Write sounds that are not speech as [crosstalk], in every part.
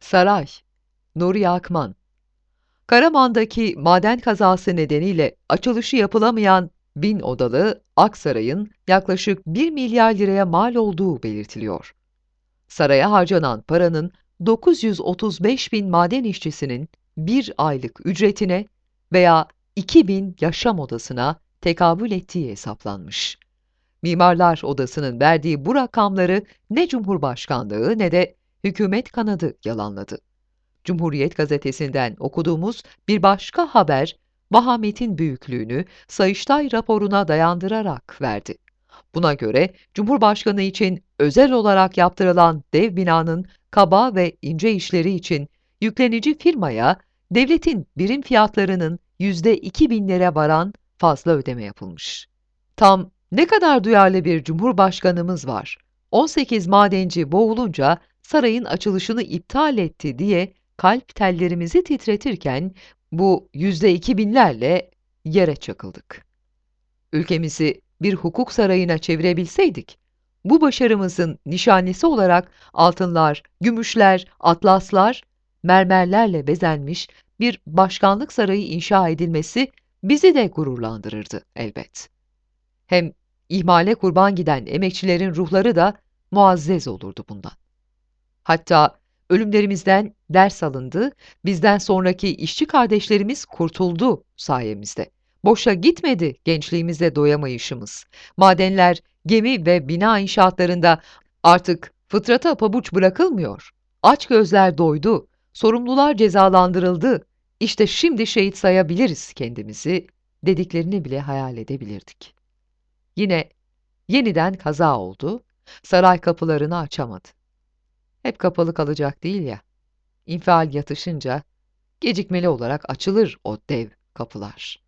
Saray Nuri Akman Karaman'daki maden kazası nedeniyle açılışı yapılamayan bin odalı Aksaray'ın yaklaşık 1 milyar liraya mal olduğu belirtiliyor. Saraya harcanan paranın 935 bin maden işçisinin bir aylık ücretine veya 2000 yaşam odasına tekabül ettiği hesaplanmış. Mimarlar Odası'nın verdiği bu rakamları ne Cumhurbaşkanlığı ne de hükümet kanadı yalanladı. Cumhuriyet gazetesinden okuduğumuz bir başka haber, vahametin büyüklüğünü Sayıştay raporuna dayandırarak verdi. Buna göre Cumhurbaşkanı için özel olarak yaptırılan dev binanın kaba ve ince işleri için yüklenici firmaya devletin birim fiyatlarının yüzde iki binlere varan fazla ödeme yapılmış. Tam ne kadar duyarlı bir cumhurbaşkanımız var. 18 madenci boğulunca sarayın açılışını iptal etti diye kalp tellerimizi titretirken bu yüzde iki binlerle yere çakıldık. Ülkemizi bir hukuk sarayına çevirebilseydik, bu başarımızın nişanesi olarak altınlar, gümüşler, atlaslar, mermerlerle bezenmiş bir başkanlık sarayı inşa edilmesi bizi de gururlandırırdı elbet. Hem ihmale kurban giden emekçilerin ruhları da muazzez olurdu bundan. Hatta ölümlerimizden ders alındı, bizden sonraki işçi kardeşlerimiz kurtuldu sayemizde. Boşa gitmedi gençliğimize doyamayışımız. Madenler, gemi ve bina inşaatlarında artık fıtrata pabuç bırakılmıyor. Aç gözler doydu, sorumlular cezalandırıldı. İşte şimdi şehit sayabiliriz kendimizi dediklerini bile hayal edebilirdik. Yine yeniden kaza oldu, saray kapılarını açamadı. Hep kapalı kalacak değil ya. İnfial yatışınca gecikmeli olarak açılır o dev kapılar.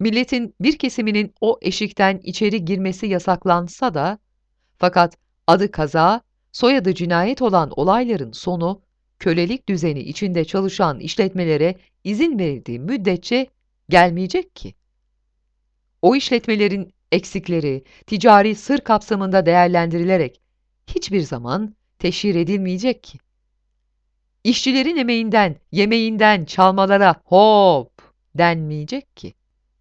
Milletin bir kesiminin o eşikten içeri girmesi yasaklansa da fakat adı kaza, soyadı cinayet olan olayların sonu kölelik düzeni içinde çalışan işletmelere izin verildiği müddetçe gelmeyecek ki. O işletmelerin eksikleri ticari sır kapsamında değerlendirilerek hiçbir zaman teşhir edilmeyecek ki. İşçilerin emeğinden, yemeğinden çalmalara hop denmeyecek ki.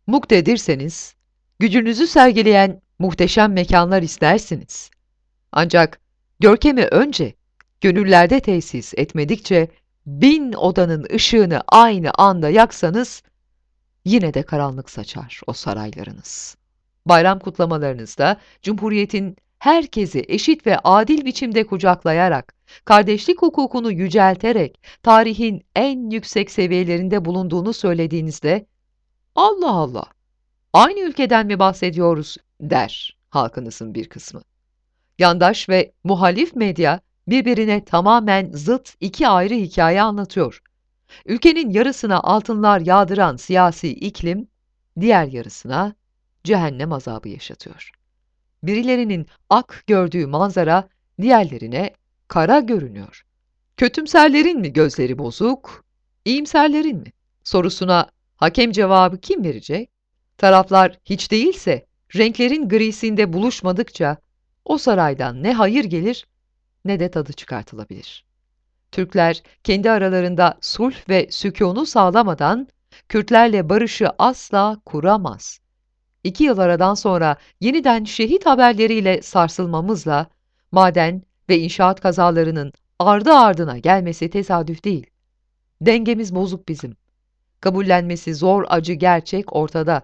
Muktedirseniz, gücünüzü sergileyen muhteşem mekanlar istersiniz. Ancak görkemi önce gönüllerde tesis etmedikçe bin odanın ışığını aynı anda yaksanız yine de karanlık saçar o saraylarınız. Bayram kutlamalarınızda Cumhuriyet'in herkesi eşit ve adil biçimde kucaklayarak, kardeşlik hukukunu yücelterek tarihin en yüksek seviyelerinde bulunduğunu söylediğinizde Allah Allah, aynı ülkeden mi bahsediyoruz der halkınızın bir kısmı. Yandaş ve muhalif medya birbirine tamamen zıt iki ayrı hikaye anlatıyor. Ülkenin yarısına altınlar yağdıran siyasi iklim, diğer yarısına cehennem azabı yaşatıyor. Birilerinin ak gördüğü manzara diğerlerine kara görünüyor. Kötümserlerin mi gözleri bozuk, iyimserlerin mi? Sorusuna hakem cevabı kim verecek? Taraflar hiç değilse renklerin grisinde buluşmadıkça o saraydan ne hayır gelir ne de tadı çıkartılabilir. Türkler kendi aralarında sulh ve sükûnu sağlamadan Kürtlerle barışı asla kuramaz. İki yıl aradan sonra yeniden şehit haberleriyle sarsılmamızla maden ve inşaat kazalarının ardı ardına gelmesi tesadüf değil. Dengemiz bozuk bizim. Kabullenmesi zor acı gerçek ortada.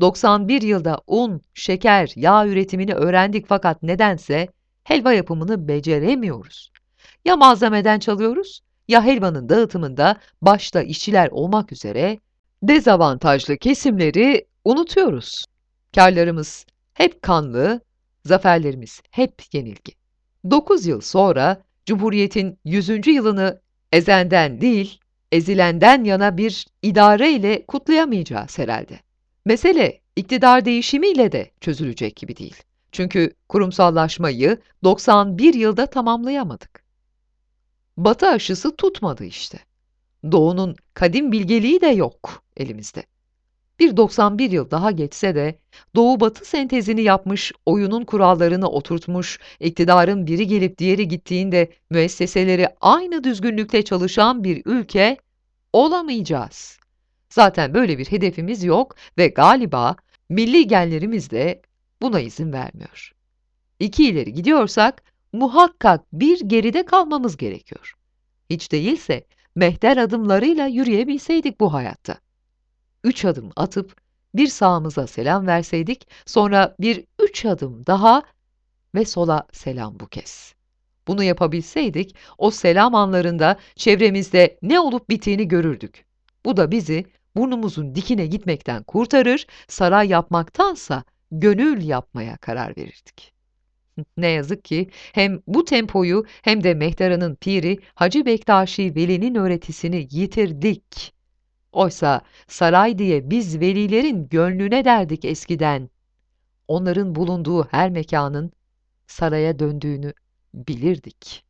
91 yılda un, şeker, yağ üretimini öğrendik fakat nedense helva yapımını beceremiyoruz. Ya malzemeden çalıyoruz ya helvanın dağıtımında başta işçiler olmak üzere dezavantajlı kesimleri unutuyoruz. Karlarımız hep kanlı, zaferlerimiz hep yenilgi. 9 yıl sonra Cumhuriyet'in 100. yılını ezenden değil, ezilenden yana bir idare ile kutlayamayacağız herhalde. Mesele iktidar değişimiyle de çözülecek gibi değil. Çünkü kurumsallaşmayı 91 yılda tamamlayamadık. Batı aşısı tutmadı işte. Doğu'nun kadim bilgeliği de yok elimizde. Bir 91 yıl daha geçse de doğu-batı sentezini yapmış, oyunun kurallarını oturtmuş, iktidarın biri gelip diğeri gittiğinde müesseseleri aynı düzgünlükte çalışan bir ülke olamayacağız. Zaten böyle bir hedefimiz yok ve galiba milli genlerimiz de buna izin vermiyor. İki ileri gidiyorsak muhakkak bir geride kalmamız gerekiyor. Hiç değilse mehter adımlarıyla yürüyebilseydik bu hayatta. Üç adım atıp bir sağımıza selam verseydik, sonra bir üç adım daha ve sola selam bu kez. Bunu yapabilseydik, o selam anlarında çevremizde ne olup bittiğini görürdük. Bu da bizi burnumuzun dikine gitmekten kurtarır, saray yapmaktansa gönül yapmaya karar verirdik. [laughs] Ne yazık ki hem bu tempoyu hem de Mehtera'nın piri Hacı Bektaşi Veli'nin öğretisini yitirdik. Oysa saray diye biz velilerin gönlüne derdik eskiden. Onların bulunduğu her mekanın saraya döndüğünü bilirdik.